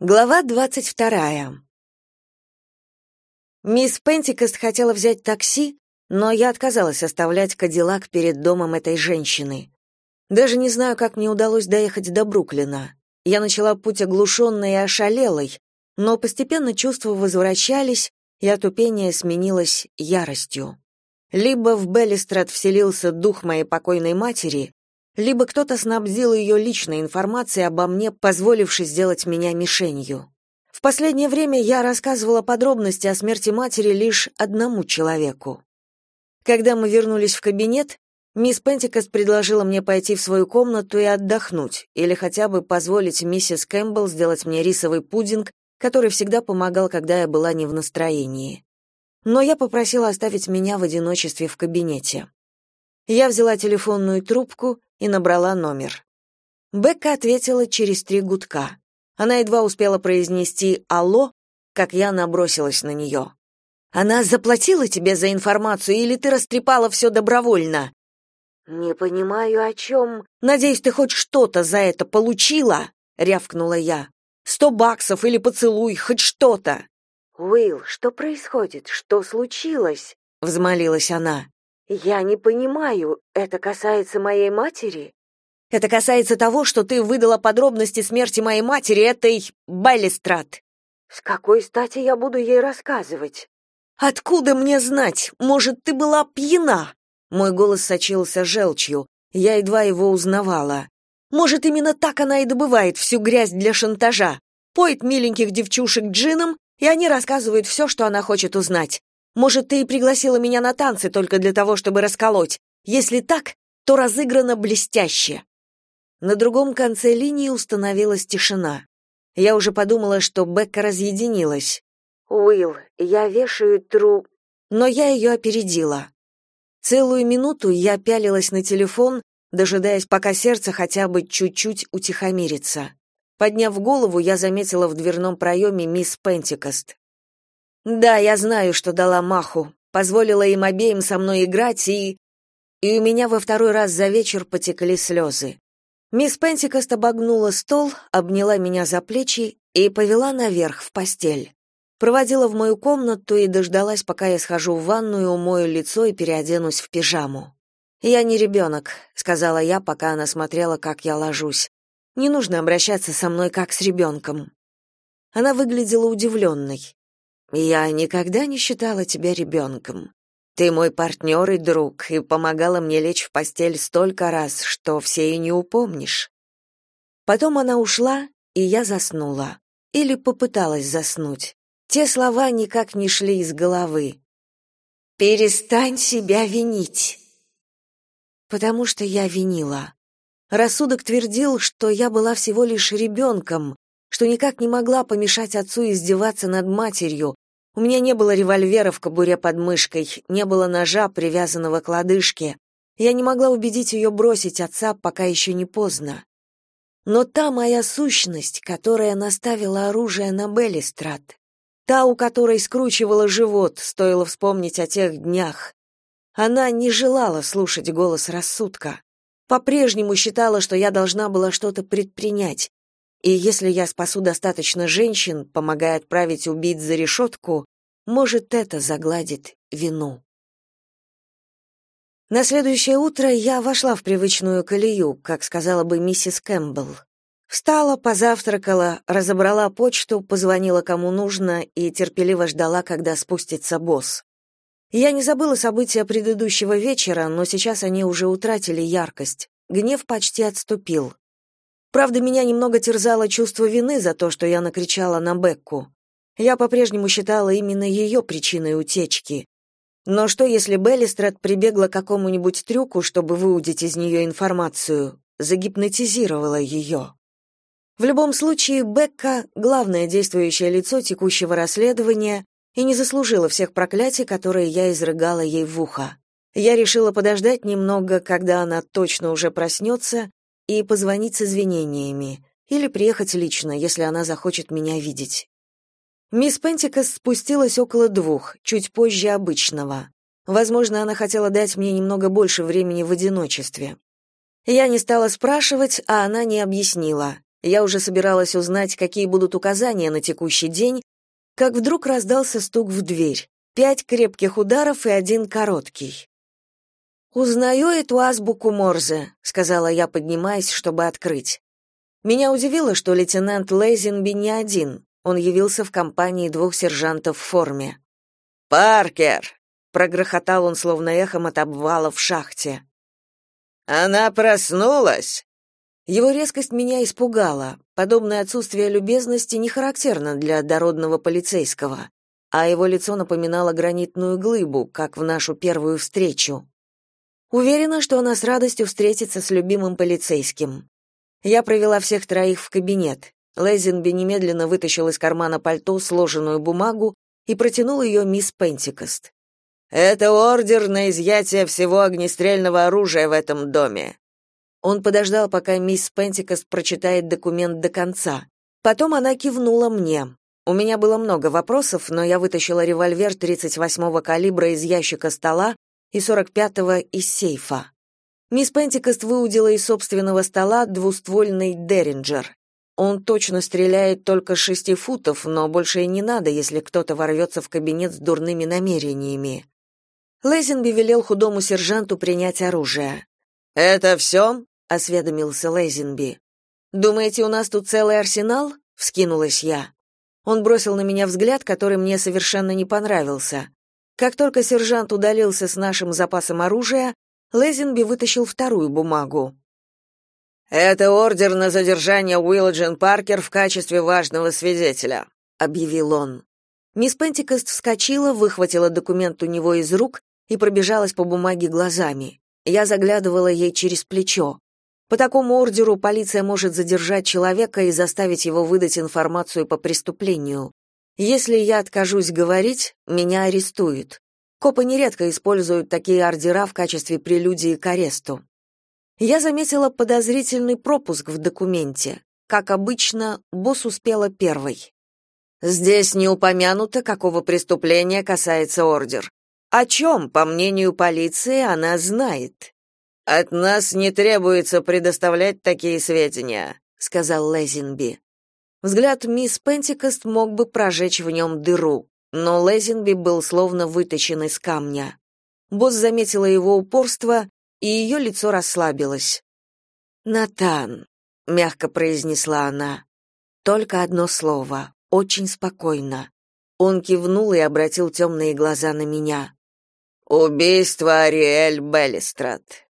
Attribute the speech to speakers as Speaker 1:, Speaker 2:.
Speaker 1: Глава двадцать вторая. Мисс Пентикост хотела взять такси, но я отказалась оставлять Кадиллак перед домом этой женщины. Даже не знаю, как мне удалось доехать до Бруклина. Я начала путь оглушенной и ошалелой, но постепенно чувства возвращались, и отупение сменилось яростью. Либо в Беллистрат вселился дух моей покойной матери, либо кто-то снабдил ее личной информацией обо мне, позволившей сделать меня мишенью. В последнее время я рассказывала подробности о смерти матери лишь одному человеку. Когда мы вернулись в кабинет, мисс Пентикост предложила мне пойти в свою комнату и отдохнуть, или хотя бы позволить миссис Кэмпбелл сделать мне рисовый пудинг, который всегда помогал, когда я была не в настроении. Но я попросила оставить меня в одиночестве в кабинете. Я взяла телефонную трубку и набрала номер. Бекка ответила через три гудка. Она едва успела произнести «Алло», как я набросилась на нее. «Она заплатила тебе за информацию или ты растрепала все добровольно?» «Не понимаю, о чем...» «Надеюсь, ты хоть что-то за это получила?» — рявкнула я. «Сто баксов или поцелуй, хоть что-то!»
Speaker 2: «Уилл, что происходит? Что случилось?» — взмолилась она. Я не понимаю, это касается моей матери?
Speaker 1: Это касается того, что ты выдала подробности смерти моей матери этой Беллистрат.
Speaker 2: С какой стати я буду ей рассказывать?
Speaker 1: Откуда мне знать? Может, ты была пьяна? Мой голос сочился желчью. Я едва его узнавала. Может, именно так она и добывает всю грязь для шантажа. Поет миленьких девчушек джином, и они рассказывают все, что она хочет узнать. Может, ты и пригласила меня на танцы только для того, чтобы расколоть. Если так, то разыграно блестяще. На другом конце линии установилась тишина. Я уже подумала, что Бекка разъединилась.
Speaker 2: Уилл, я вешаю тру,
Speaker 1: но я ее опередила. Целую минуту я пялилась на телефон, дожидаясь, пока сердце хотя бы чуть-чуть утихомирится. Подняв голову, я заметила в дверном проеме мисс Пентикост. Да, я знаю, что дала маху, позволила им обеим со мной играть и и у меня во второй раз за вечер потекли слезы. Мисс Пентикост обогнула стол, обняла меня за плечи и повела наверх в постель. Проводила в мою комнату и дождалась, пока я схожу в ванную, умою лицо и переоденусь в пижаму. «Я не ребенок», — сказала я, пока она смотрела, как я ложусь. «Не нужно обращаться со мной как с ребенком». Она выглядела удивленной. Я никогда не считала тебя ребенком. Ты мой партнер и друг, и помогала мне лечь в постель столько раз, что все и не упомнишь. Потом она ушла, и я заснула. Или попыталась заснуть. Те слова никак не шли из головы. «Перестань себя винить!» Потому что я винила. Рассудок твердил, что я была всего лишь ребенком, что никак не могла помешать отцу издеваться над матерью, у меня не было револьвера в кобуре под мышкой, не было ножа, привязанного к лодыжке. Я не могла убедить ее бросить отца, пока еще не поздно. Но та моя сущность, которая наставила оружие на Беллистрат, та, у которой скручивала живот, стоило вспомнить о тех днях, она не желала слушать голос рассудка. По-прежнему считала, что я должна была что-то предпринять, и если я спасу достаточно женщин, помогая отправить убийц за решетку, может, это загладит вину. На следующее утро я вошла в привычную колею, как сказала бы миссис Кэмпбелл. Встала, позавтракала, разобрала почту, позвонила кому нужно и терпеливо ждала, когда спустится босс. Я не забыла события предыдущего вечера, но сейчас они уже утратили яркость. Гнев почти отступил. Правда, меня немного терзало чувство вины за то, что я накричала на Бекку. Я по-прежнему считала именно ее причиной утечки. Но что, если Беллистрат прибегла к какому-нибудь трюку, чтобы выудить из нее информацию, загипнотизировала ее? В любом случае, Бекка — главное действующее лицо текущего расследования и не заслужила всех проклятий, которые я изрыгала ей в ухо. Я решила подождать немного, когда она точно уже проснется, и позвонить с извинениями, или приехать лично, если она захочет меня видеть. Мисс Пентикас спустилась около двух, чуть позже обычного. Возможно, она хотела дать мне немного больше времени в одиночестве. Я не стала спрашивать, а она не объяснила. Я уже собиралась узнать, какие будут указания на текущий день, как вдруг раздался стук в дверь. Пять крепких ударов и один короткий. «Узнаю эту азбуку Морзе», — сказала я, поднимаясь, чтобы открыть. Меня удивило, что лейтенант Лейзенби не один. Он явился в компании двух сержантов в форме.
Speaker 3: «Паркер!»
Speaker 1: — прогрохотал он, словно эхом от обвала в шахте.
Speaker 3: «Она проснулась?»
Speaker 1: Его резкость меня испугала. Подобное отсутствие любезности не характерно для дородного полицейского, а его лицо напоминало гранитную глыбу, как в нашу первую встречу. Уверена, что она с радостью встретится с любимым полицейским. Я провела всех троих в кабинет. Лейзенби немедленно вытащил из кармана пальто сложенную бумагу и протянул ее мисс Пентикост.
Speaker 3: «Это ордер на изъятие всего огнестрельного оружия в этом доме.
Speaker 1: Он подождал, пока мисс Пентикост прочитает документ до конца. Потом она кивнула мне. У меня было много вопросов, но я вытащила револьвер 38-го калибра из ящика стола и 45-го из сейфа. Мисс Пентикост выудила из собственного стола двуствольный Деринджер. Он точно стреляет только шести футов, но больше и не надо, если кто-то ворвется в кабинет с дурными намерениями. Лейзенби велел худому сержанту принять оружие.
Speaker 3: «Это все?»
Speaker 1: осведомился Лейзенби. Думаете, у нас тут целый арсенал? вскинулась я. Он бросил на меня взгляд, который мне совершенно не понравился. Как только сержант удалился с нашим запасом оружия, Лейзенби вытащил вторую бумагу.
Speaker 3: Это ордер на задержание Уилладжин Паркер в качестве важного свидетеля, объявил он.
Speaker 1: Мисс Пентикост вскочила, выхватила документ у него из рук и пробежалась по бумаге глазами. Я заглядывала ей через плечо. По такому ордеру полиция может задержать человека и заставить его выдать информацию по преступлению. Если я откажусь говорить, меня арестуют. Копы нередко используют такие ордера в качестве прелюдии к аресту. Я заметила подозрительный пропуск в документе. Как обычно, босс успела первой. Здесь не упомянуто, какого преступления касается ордер. О чем, по мнению полиции, она знает.
Speaker 3: От нас не требуется предоставлять такие сведения, сказал
Speaker 1: Лезинби. Взгляд мисс Пентикост мог бы прожечь в нем дыру, но Лезинби был словно выточен из камня. Босс заметила его упорство, и ее лицо расслабилось. «Натан», — мягко произнесла она, — «только одно слово, очень спокойно». Он кивнул и обратил темные глаза на меня.
Speaker 3: «Убийство Ариэль Беллистрат.